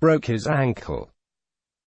broke his ankle.